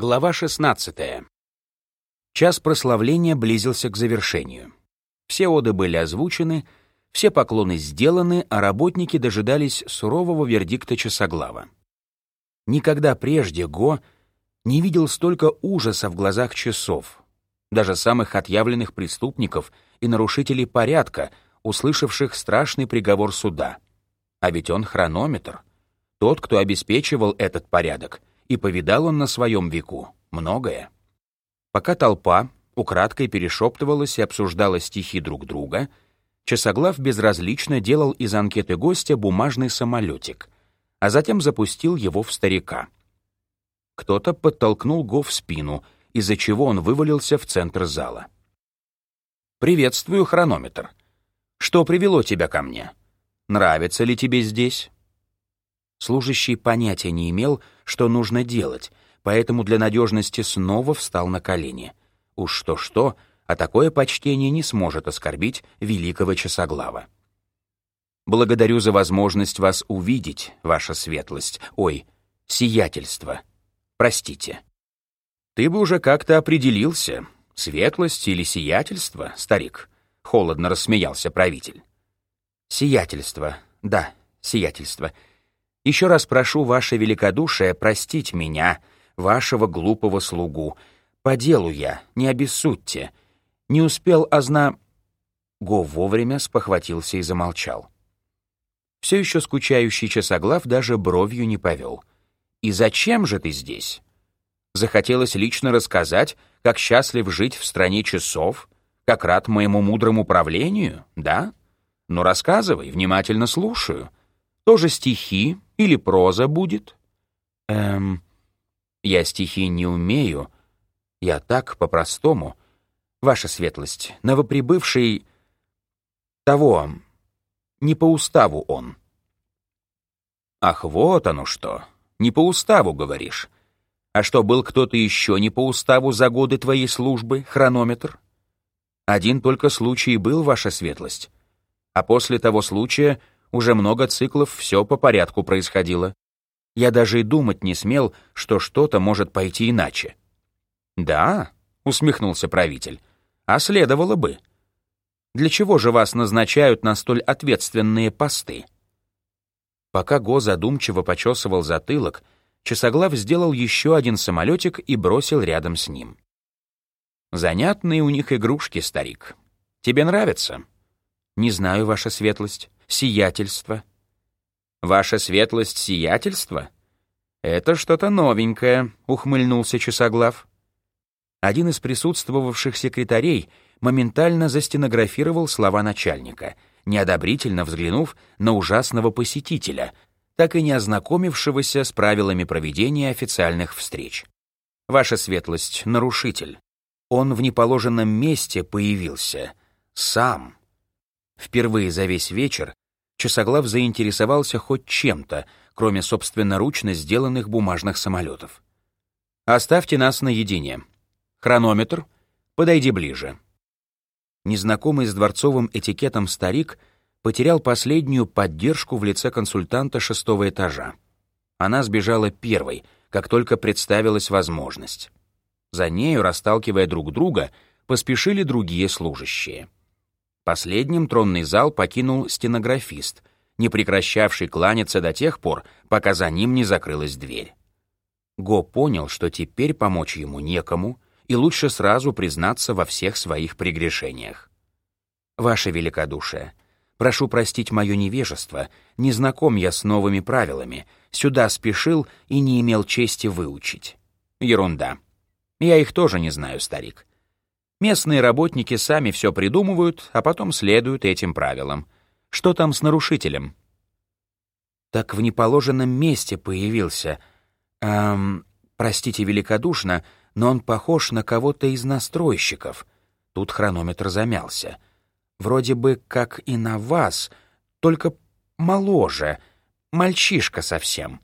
Глава 16. Час прославления близился к завершению. Все оды были озвучены, все поклоны сделаны, а работники дожидались сурового вердикта часоглава. Никогда прежде Го не видел столько ужаса в глазах часов, даже самых отъявленных преступников и нарушителей порядка, услышавших страшный приговор суда. А ведь он хронометр, тот, кто обеспечивал этот порядок — и повидал он на своем веку многое. Пока толпа украдкой перешептывалась и обсуждала стихи друг друга, Часоглав безразлично делал из анкеты гостя бумажный самолетик, а затем запустил его в старика. Кто-то подтолкнул Го в спину, из-за чего он вывалился в центр зала. «Приветствую, хронометр. Что привело тебя ко мне? Нравится ли тебе здесь?» Служащий понятия не имел, что нужно делать, поэтому для надежности снова встал на колени. Уж что-что, а такое почтение не сможет оскорбить великого часоглава. «Благодарю за возможность вас увидеть, ваша светлость. Ой, сиятельство. Простите». «Ты бы уже как-то определился, светлость или сиятельство, старик?» — холодно рассмеялся правитель. «Сиятельство, да, сиятельство. Еще раз прошу ваше великодушие простить меня, вашего глупого слугу. По делу я, не обессудьте. Не успел озна...» Го вовремя спохватился и замолчал. Все еще скучающий часоглав даже бровью не повел. «И зачем же ты здесь?» Захотелось лично рассказать, как счастлив жить в стране часов, как рад моему мудрому правлению, да? Ну, рассказывай, внимательно слушаю. Тоже стихи, или проза будет? Эм, я стихи не умею. Я так, по-простому. Ваша светлость, новоприбывший... Того, не по уставу он. Ах, вот оно что. Не по уставу, говоришь. А что, был кто-то еще не по уставу за годы твоей службы, хронометр? Один только случай был, ваша светлость. А после того случая уже много циклов все по порядку происходило. Я даже и думать не смел, что что-то может пойти иначе. «Да», — усмехнулся правитель, — «а следовало бы. Для чего же вас назначают на столь ответственные посты?» Пока Го задумчиво почесывал затылок, Часоглав сделал еще один самолетик и бросил рядом с ним. «Занятные у них игрушки, старик. Тебе нравится?» «Не знаю, ваша светлость сиятельство». «Ваша светлость сиятельство?» «Это что-то новенькое», — ухмыльнулся Часоглав. Один из присутствовавших секретарей моментально застенографировал слова начальника, неодобрительно взглянув на ужасного посетителя, так и не ознакомившегося с правилами проведения официальных встреч. «Ваша светлость — нарушитель. Он в неположенном месте появился. Сам». Впервые за весь вечер Часоглав заинтересовался хоть чем-то, кроме собственноручно сделанных бумажных самолетов. «Оставьте нас наедине. Хронометр, подойди ближе». Незнакомый с дворцовым этикетом старик потерял последнюю поддержку в лице консультанта шестого этажа. Она сбежала первой, как только представилась возможность. За нею, расталкивая друг друга, поспешили другие служащие. Последним тронный зал покинул стенографист, не прекращавший кланяться до тех пор, пока за ним не закрылась дверь. Го понял, что теперь помочь ему некому, и лучше сразу признаться во всех своих прегрешениях. «Ваше великодушие, прошу простить мое невежество, не знаком я с новыми правилами, сюда спешил и не имел чести выучить». «Ерунда. Я их тоже не знаю, старик. Местные работники сами все придумывают, а потом следуют этим правилам. Что там с нарушителем? Так в неположенном месте появился. Эм, простите великодушно, но он похож на кого-то из настройщиков. Тут хронометр замялся. Вроде бы как и на вас, только моложе, мальчишка совсем.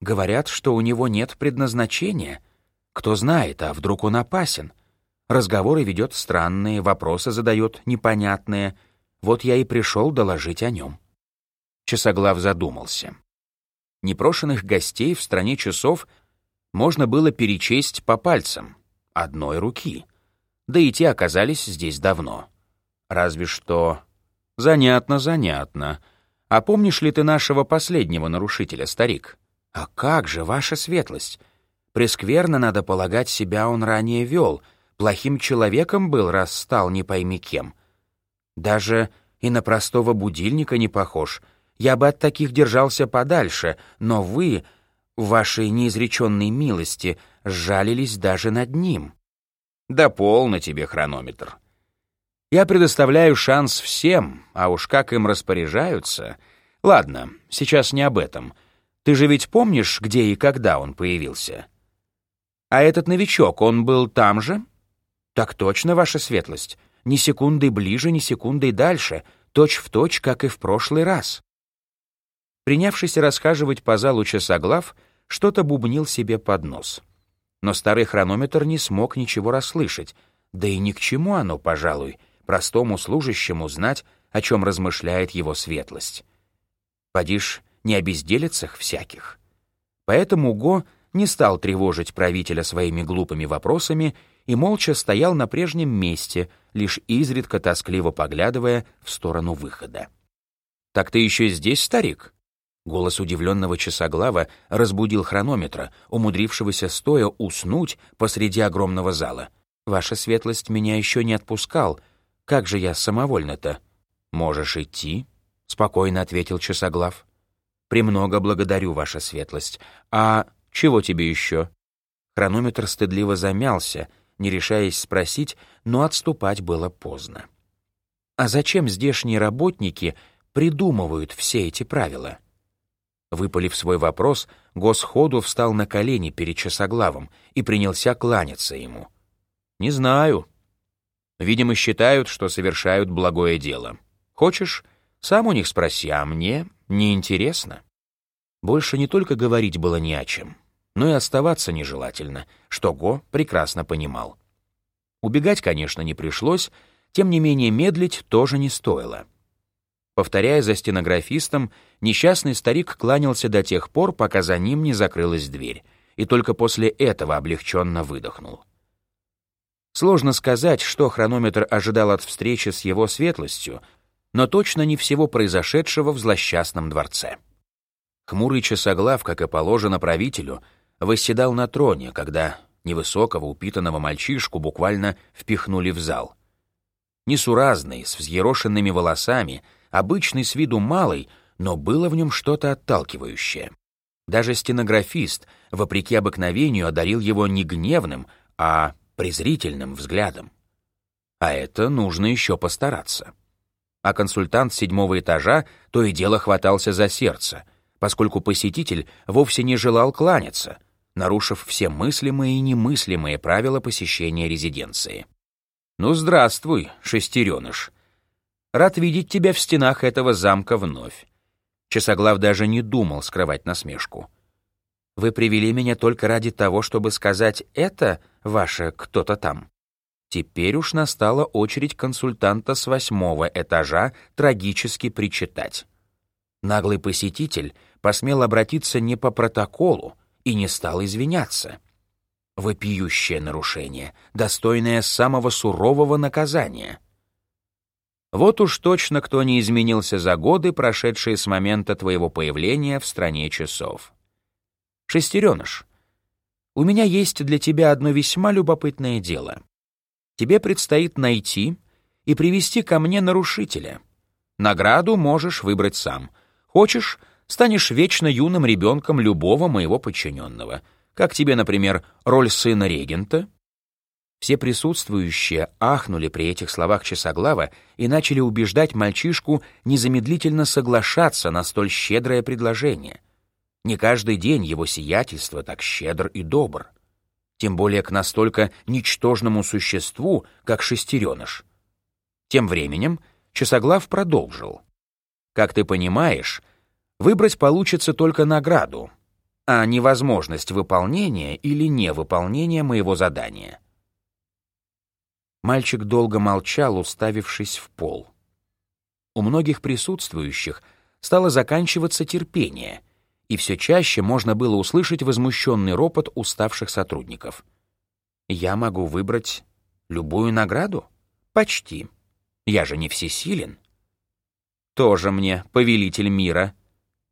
Говорят, что у него нет предназначения. Кто знает, а вдруг он опасен — Разговоры ведет странные, вопросы задает непонятные. Вот я и пришел доложить о нем. Часоглав задумался. Непрошенных гостей в стране часов можно было перечесть по пальцам, одной руки. Да и те оказались здесь давно. Разве что... Занятно, занятно. А помнишь ли ты нашего последнего нарушителя, старик? А как же, ваша светлость? Прескверно, надо полагать, себя он ранее вел. Плохим человеком был, раз стал не пойми кем. Даже и на простого будильника не похож. Я бы от таких держался подальше, но вы, в вашей неизреченной милости, сжалились даже над ним. Да полно тебе хронометр. Я предоставляю шанс всем, а уж как им распоряжаются... Ладно, сейчас не об этом. Ты же ведь помнишь, где и когда он появился? А этот новичок, он был там же? Так точно, ваша светлость. Ни секунды ближе, ни секунды дальше, точь в точь, как и в прошлый раз. Принявшись расхаживать по залу часоглав, что-то бубнил себе под нос. Но старый хронометр не смог ничего расслышать, да и ни к чему оно, пожалуй, — простому служащему знать, о чем размышляет его светлость. Подишь, не о всяких. Поэтому Го не стал тревожить правителя своими глупыми вопросами и молча стоял на прежнем месте, лишь изредка тоскливо поглядывая в сторону выхода. «Так ты еще здесь, старик?» Голос удивленного часоглава разбудил хронометра, умудрившегося стоя уснуть посреди огромного зала. «Ваша светлость меня еще не отпускал, как же я самовольно-то? Можешь идти, спокойно ответил часоглав. Премного благодарю, ваша светлость. А чего тебе еще? Хронометр стыдливо замялся, не решаясь спросить, но отступать было поздно. А зачем здешние работники придумывают все эти правила? Выпалив свой вопрос, Госходу встал на колени перед часоглавом и принялся кланяться ему. «Не знаю», Видимо, считают, что совершают благое дело. Хочешь, сам у них спроси, а мне неинтересно. Больше не только говорить было не о чем, но и оставаться нежелательно, что Го прекрасно понимал. Убегать, конечно, не пришлось, тем не менее медлить тоже не стоило. Повторяя за стенографистом, несчастный старик кланялся до тех пор, пока за ним не закрылась дверь, и только после этого облегченно выдохнул. Сложно сказать, что хронометр ожидал от встречи с его светлостью, но точно не всего произошедшего в злосчастном дворце. Хмурый часоглав, как и положено правителю, восседал на троне, когда невысокого упитанного мальчишку буквально впихнули в зал. Несуразный, с взъерошенными волосами, обычный с виду малый, но было в нем что-то отталкивающее. Даже стенографист, вопреки обыкновению, одарил его не гневным, а презрительным взглядом. А это нужно еще постараться. А консультант седьмого этажа то и дело хватался за сердце, поскольку посетитель вовсе не желал кланяться, нарушив все мыслимые и немыслимые правила посещения резиденции. «Ну, здравствуй, шестереныш. Рад видеть тебя в стенах этого замка вновь». Часоглав даже не думал скрывать насмешку. «Вы привели меня только ради того, чтобы сказать это ваше кто-то там. Теперь уж настала очередь консультанта с восьмого этажа трагически причитать. Наглый посетитель посмел обратиться не по протоколу и не стал извиняться. Вопиющее нарушение, достойное самого сурового наказания. Вот уж точно кто не изменился за годы, прошедшие с момента твоего появления в стране часов. Шестереныш, у меня есть для тебя одно весьма любопытное дело. Тебе предстоит найти и привести ко мне нарушителя. Награду можешь выбрать сам. Хочешь, станешь вечно юным ребенком любого моего подчиненного. Как тебе, например, роль сына регента? Все присутствующие ахнули при этих словах Часоглава и начали убеждать мальчишку незамедлительно соглашаться на столь щедрое предложение — не каждый день его сиятельство так щедр и добр. Тем более к настолько ничтожному существу, как шестереныш. Тем временем Часоглав продолжил. «Как ты понимаешь, выбрать получится только награду, а не возможность выполнения или невыполнения моего задания». Мальчик долго молчал, уставившись в пол. У многих присутствующих стало заканчиваться терпение — и все чаще можно было услышать возмущенный ропот уставших сотрудников. «Я могу выбрать любую награду? Почти. Я же не всесилен». «Тоже мне повелитель мира».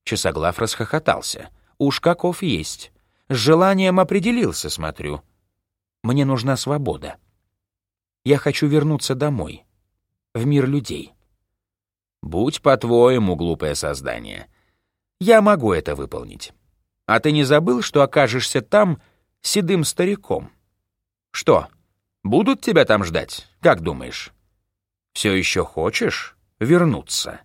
Часоглав расхохотался. «Уж каков есть. С желанием определился, смотрю. Мне нужна свобода. Я хочу вернуться домой, в мир людей». «Будь по-твоему, глупое создание. Я могу это выполнить. А ты не забыл, что окажешься там седым стариком? Что, будут тебя там ждать, как думаешь? Все еще хочешь вернуться?»